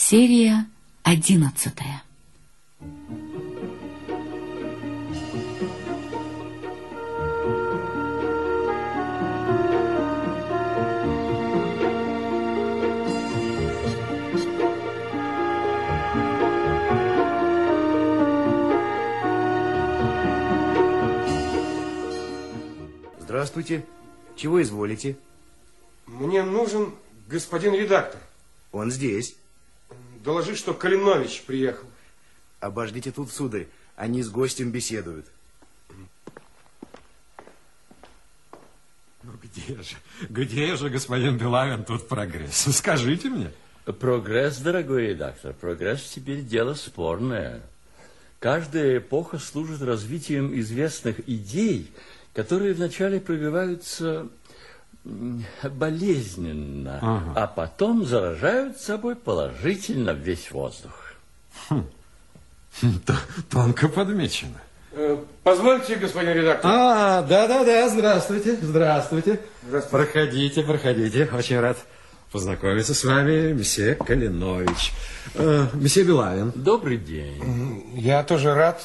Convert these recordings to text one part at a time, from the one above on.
Серия одиннадцатая. Здравствуйте. Чего изволите? Мне нужен господин редактор. Он здесь. Доложи, что Калинович приехал. Обождите тут, сударь. Они с гостем беседуют. Ну где же, где же, господин Белавин, тут прогресс? Скажите мне. Прогресс, дорогой редактор, прогресс теперь дело спорное. Каждая эпоха служит развитием известных идей, которые вначале пробиваются болезненно, ага. а потом заражают собой положительно весь воздух. Хм. Тонко подмечено. Э, позвольте, господин редактор. А, да-да-да, здравствуйте, здравствуйте. Здравствуйте. Проходите, проходите. Очень рад познакомиться с вами, месье Калинович. Э, месье Белавин. Добрый день. Я тоже рад,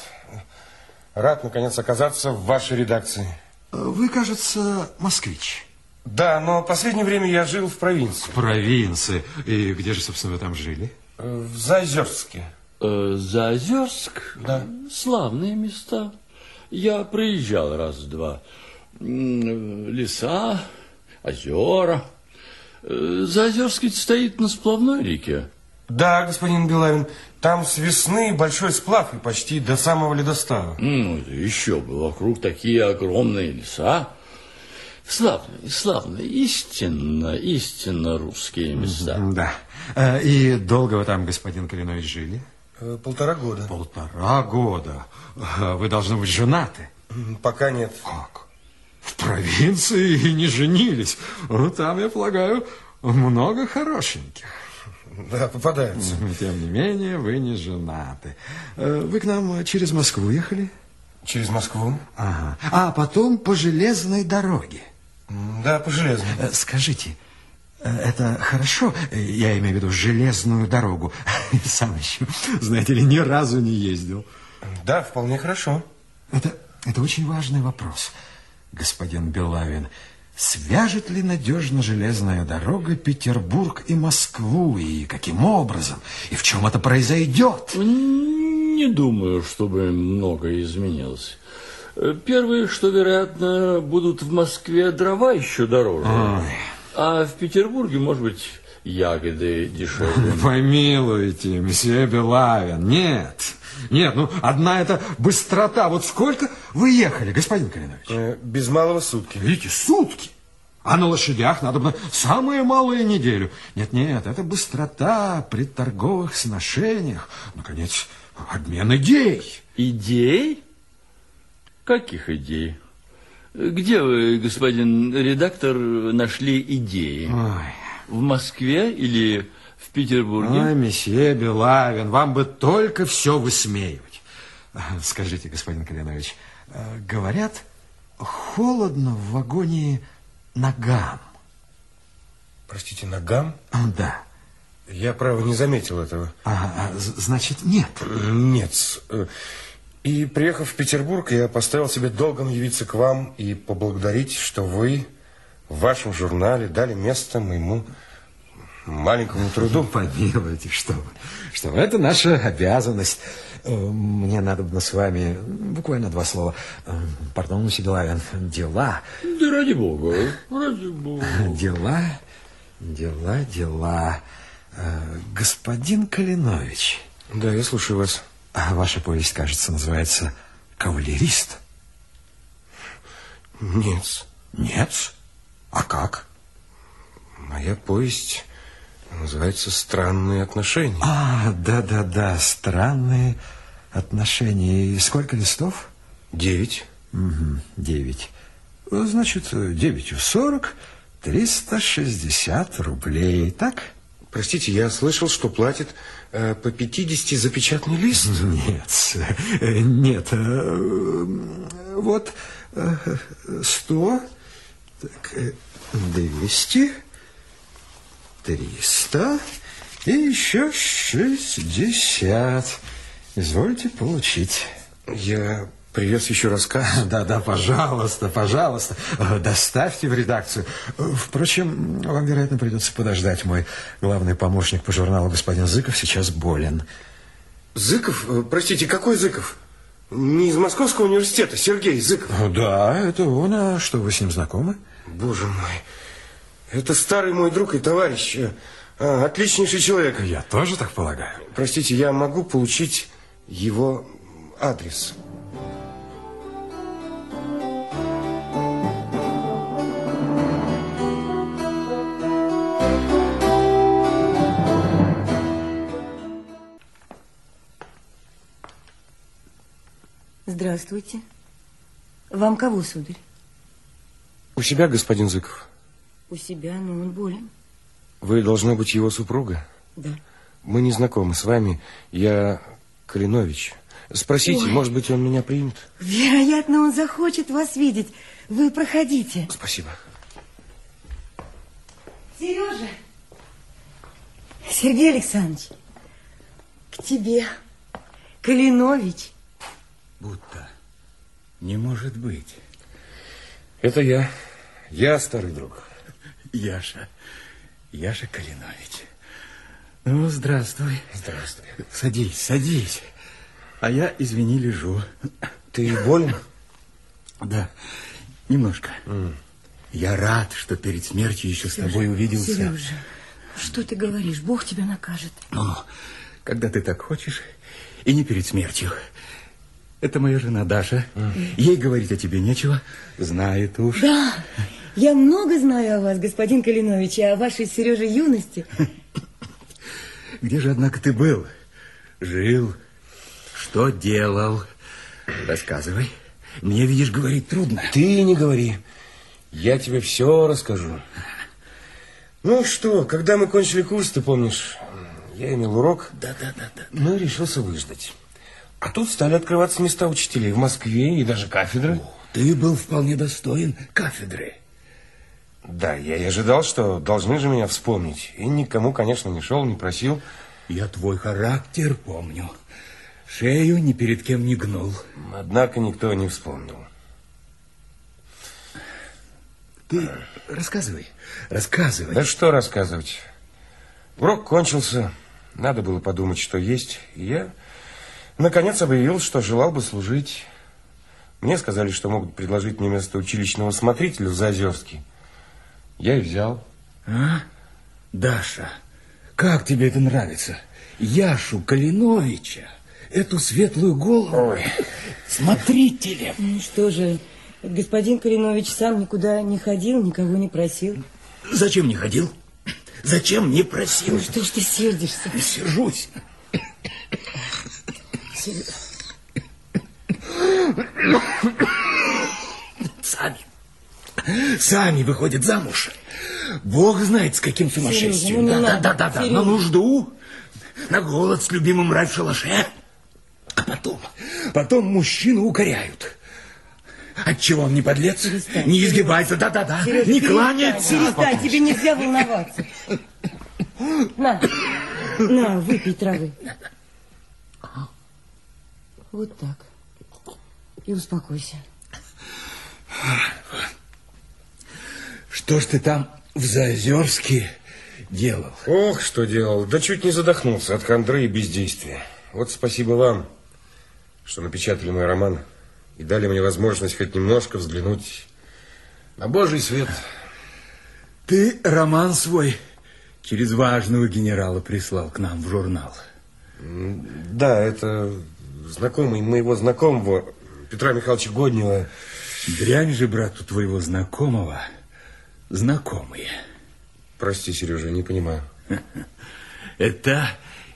рад, наконец, оказаться в вашей редакции. Вы, кажется, москвич. Да, но в последнее время я жил в провинции. В провинции? И где же, собственно, вы там жили? Э, в Заозерске. Э, Заозерск? Да. Славные места. Я проезжал раз-два. Леса, озера. Э, Заозерск стоит на сплавной реке. Да, господин Белавин, там с весны большой сплав и почти до самого ледостава. Ну, еще бы, вокруг такие огромные леса. Славные, славные, истинно, истинно русские места. Да. Э, и долго вы там, господин Калинович, жили? Э, полтора года. Полтора года. Э, вы должны быть женаты. Пока нет. Как? В провинции и не женились. Ну, там, я полагаю, много хорошеньких. Да, попадаются. Тем не менее, вы не женаты. Вы к нам через Москву ехали? Через Москву. Ага. А потом по железной дороге. Да, по железной. Э, скажите, э, это хорошо? Я имею в виду железную дорогу. Сам еще, знаете ли, ни разу не ездил. Да, вполне хорошо. Это, это очень важный вопрос, господин Белавин. Свяжет ли надежно железная дорога Петербург и Москву? И каким образом? И в чем это произойдет? Не думаю, чтобы многое изменилось. Первые, что, вероятно, будут в Москве дрова еще дороже. Ой. А в Петербурге, может быть, ягоды дешевле. Помилуйте, месье Белавин, нет. Нет, ну, одна это быстрота. Вот сколько вы ехали, господин Калинович? Э, без малого сутки. Видите, сутки. А на лошадях надо бы самые малые неделю. Нет, нет, это быстрота при торговых сношениях. Наконец, обмен идей. Идей? Каких идей? Где вы, господин редактор, нашли идеи? Ой. В Москве или в Петербурге? Ой, месье Белавин, вам бы только все высмеивать. Скажите, господин Калинович, э, говорят, холодно в вагоне ногам. Простите, ногам? Да. Я, право, не заметил этого. А, а значит, нет? Нет. И, приехав в Петербург, я поставил себе долгом явиться к вам и поблагодарить, что вы в вашем журнале дали место моему маленькому труду. Помилуйте, что вы. Что вы, это наша обязанность. Э, мне надо бы с вами буквально два слова. Э, пардон, Сибилавин, дела. Да ради бога, ради бога. Дела, дела, дела. Э, господин Калинович. Да, я слушаю вас. А ваша повесть, кажется, называется «Кавалерист». Нет. Нет? А как? Моя повесть называется «Странные отношения». А, да-да-да, «Странные отношения». И сколько листов? Девять. Угу, девять. Значит, девятью сорок, триста шестьдесят рублей, так? Простите, я слышал, что платит по 50 за печатный лист. Нет, э, нет. Э, вот э, сто, так, двести, триста, И еще шестьдесят. Извольте получить. Я привез еще рассказ. Да, да, пожалуйста, пожалуйста. Э, Доставьте в редакцию. Э, Впрочем, вам, вероятно, придется подождать. Мой главный помощник по журналу господин Зыков сейчас болен. Зыков? Э, Простите, какой Зыков? Не из Московского университета, Сергей Зыков. Да, это он. А что, вы с ним знакомы? Боже мой. Это старый мой друг и товарищ. а, отличнейший человек. Я тоже так полагаю. Простите, я могу получить его адрес? Здравствуйте. Вам кого, сударь? У себя, господин Зыков. У себя, но он болен. Вы должна быть его супруга. Да. Мы не знакомы с вами. Я Калинович. Спросите, Ой. может быть, он меня примет? Вероятно, он захочет вас видеть. Вы проходите. Спасибо. Сережа! Сергей Александрович, к тебе. Калинович. Будто не может быть. Это я. Я старый друг. Яша, Яша Калинович. Ну, здравствуй. Здравствуй. Садись, садись. А я, извини, лежу. Ты болен? Да, немножко. Я рад, что перед смертью еще с тобой увиделся. Сережа, что ты говоришь? Бог тебя накажет. Ну, когда ты так хочешь, и не перед смертью. Это моя жена Даша. Ей говорить о тебе нечего. Знает уж. Да, я много знаю о вас, господин Калинович, и о вашей Сереже юности. Где же, однако, ты был? Жил? Что делал? Рассказывай. Мне, видишь, говорить трудно. Ты не говори. Я тебе все расскажу. Ну что, когда мы кончили курс, ты помнишь, я имел урок, Да, да, да, да. ну и решился выждать. А тут стали открываться места учителей в Москве и даже кафедры. Ты был вполне достоин кафедры. Да, я и ожидал, что должны же меня вспомнить. И никому, конечно, не шел, не просил. Я твой характер помню. Шею ни перед кем не гнул. Однако никто не вспомнил. Ты рассказывай, рассказывай. Да что рассказывать. Урок кончился, надо было подумать, что есть. И я, наконец, объявил, что желал бы служить. Мне сказали, что могут предложить мне место училищного смотрителя в Заозерске. Я и взял. А? Даша, как тебе это нравится? Яшу Калиновича, эту светлую голову, смотрителем. Ну что же, господин Калинович сам никуда не ходил, никого не просил. Зачем не ходил? Зачем не просил? Ну что ж ты сердишься? Сержусь. Сами. Сами выходят замуж. Бог знает, с каким сумасшествием. ну да, да, да, да, Сережа. На нужду, на голод с любимым рай в шалаше. А потом, потом мужчину укоряют. Отчего он не подлец, Перестань, не изгибается, да-да-да, не кланяется. Перестань, тебе нельзя волноваться. На, на, выпей травы. Вот так. И успокойся. Что ж ты там в Заозерске делал? Ох, что делал. Да чуть не задохнулся от хандры и бездействия. Вот спасибо вам, что напечатали мой роман и дали мне возможность хоть немножко взглянуть на Божий свет. Ты роман свой через важного генерала прислал к нам в журнал. Да, это знакомый моего знакомого Петра Михайловича Годнева. Дрянь же, брат, у твоего знакомого знакомые. Прости, Сережа, не понимаю. Это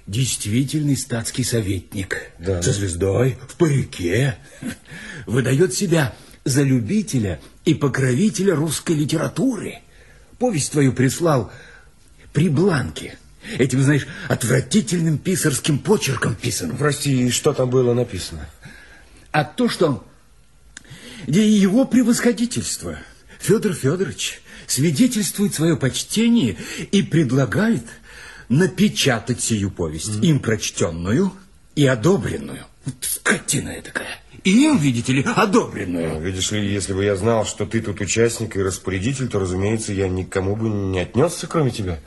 действительный статский советник. Да. Со звездой, в парике. Выдает себя за любителя и покровителя русской литературы. Повесть твою прислал при бланке. Этим, знаешь, отвратительным писарским почерком писано. Прости, что там было написано? А то, что его превосходительство Федор Федорович свидетельствует свое почтение и предлагает напечатать сию повесть, им прочтенную и одобренную. Вот Скотина я такая. И им, видите ли, одобренную. Ну, Видишь ли, если бы я знал, что ты тут участник и распорядитель, то, разумеется, я никому бы не отнесся, кроме тебя.